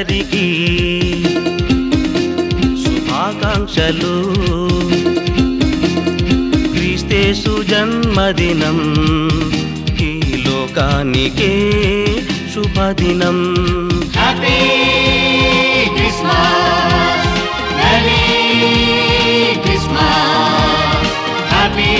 అందరికి శుభాకాంక్షలు. క్రీస్తేసు జన్మదినం ఈ లోకానికే శుభదినం. హ్యాపీ క్రిస్మస్ హ్యాపీ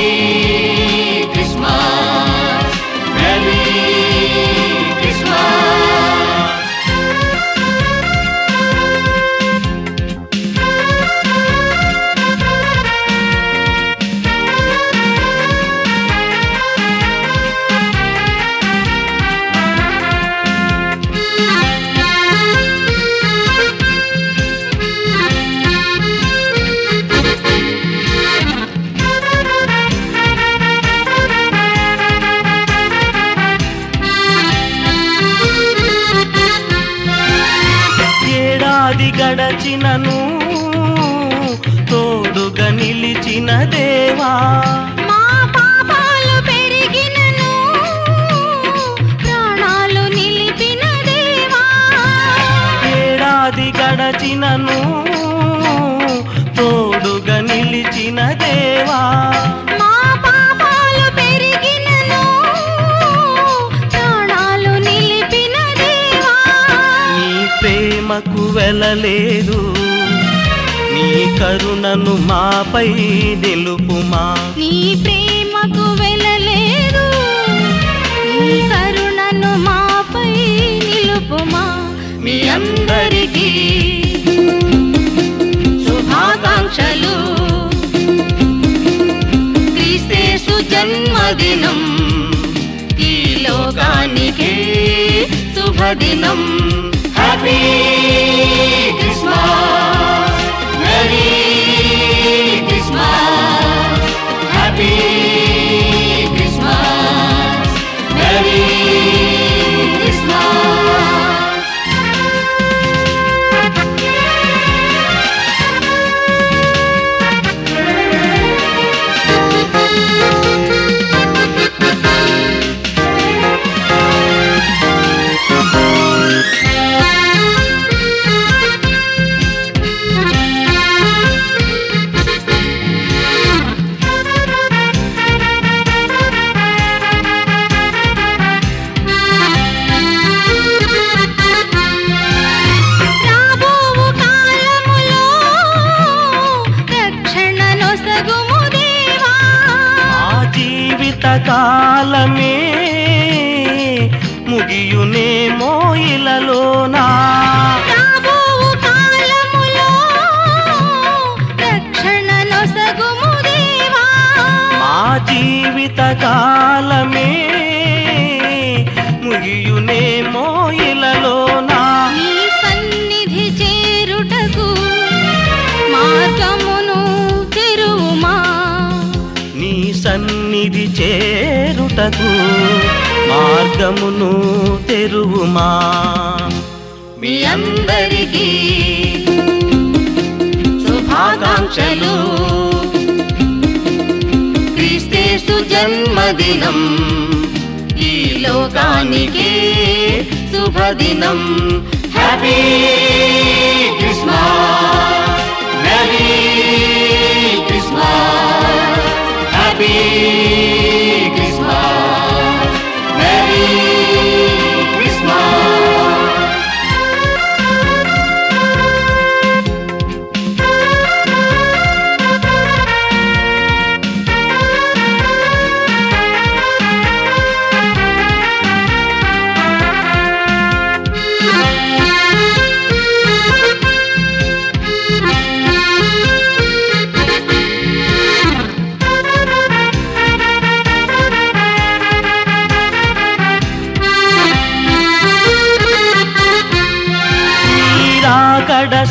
గడచినను తోడుగా నిలిచిన దేవా. మా పాపాలు పెరిగినను ప్రాణాలు నిలిపిన దేవా. ఏడాది గడచినను తోడుగా నిలిచిన దేవా. మా పాపాలు ప్రేమకు వెళ్ళలేదు. నీ కరుణను మాపై నిలుపుమా? నీ ప్రేమకు వెళ్ళలేదు. నీ కరుణను మాపై నిలుపుమా? మీ అందరికీ శుభాకాంక్షలు. క్రీస్తేసు జన్మదినం. ఈ లోకానికే శుభదినం. హ్యాపీ ఇంతకాలమే ముగియు సన్నిధి చేరుటకు మార్గమును తెరువుమా? మీ అందరికీ శుభాకాంక్షలు. క్రీస్తేసు జన్మదినం. ఈ లోకానికి శుభదినం. హ్యాపీ క్రిస్మస్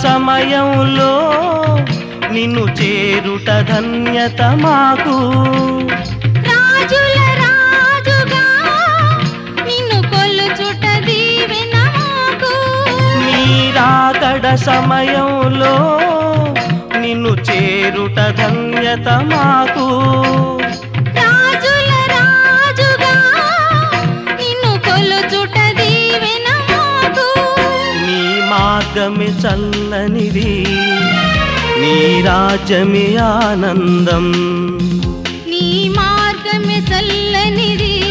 సమయంలో నిన్ను చేరుట ధన్యత మాకు. నీరాకడ సమయంలో నిన్ను చేరుట ధన్యత మాకు. మార్గమే చల్లనిది నీ రాజ్యమే ఆనందం. నీ మార్గమే చల్లనిది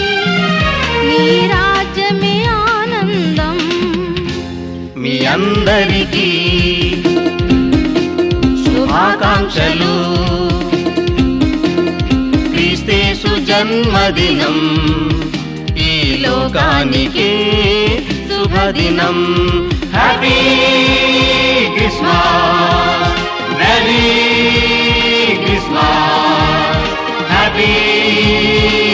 నీ రాజ్యమే ఆనందం. మీ అందరికీ శుభాకాంక్షలు. క్రీస్తేసు జన్మదినం ఈ లోకానికి శుభదినం. Happy Christmas, Merry Christmas, Happy Christmas.